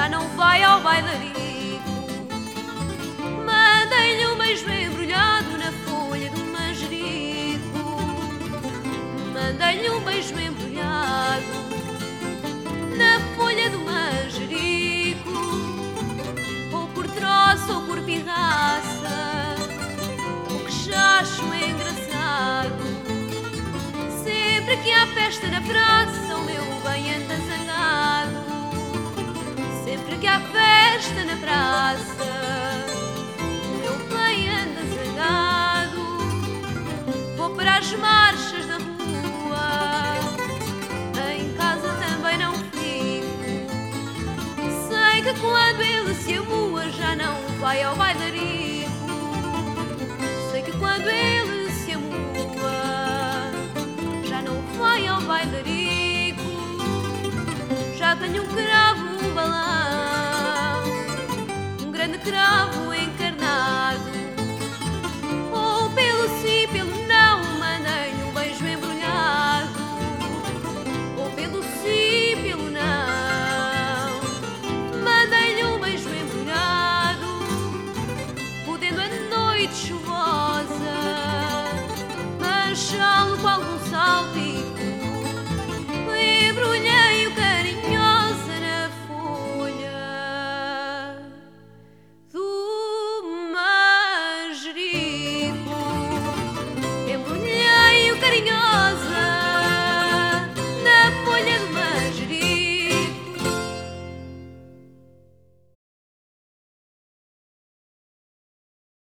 já não vai ao bailarico. Mandei-lhe um beijo embrulhado na folha do manjerico. Mandei-lhe um beijo embrulhado na folha do manjerico. Ou por troço ou por pirraça, o que já acho engraçado. Sempre que há festa na praça, Marchas da rua, em casa também não fico. Sei que quando ele se amua, já não vai ao bailarico. Sei que quando ele se amua, já não vai ao bailarico. Já tenho um cravo no balão, um grande cravo deixá-lo com algum saltico e brulhar.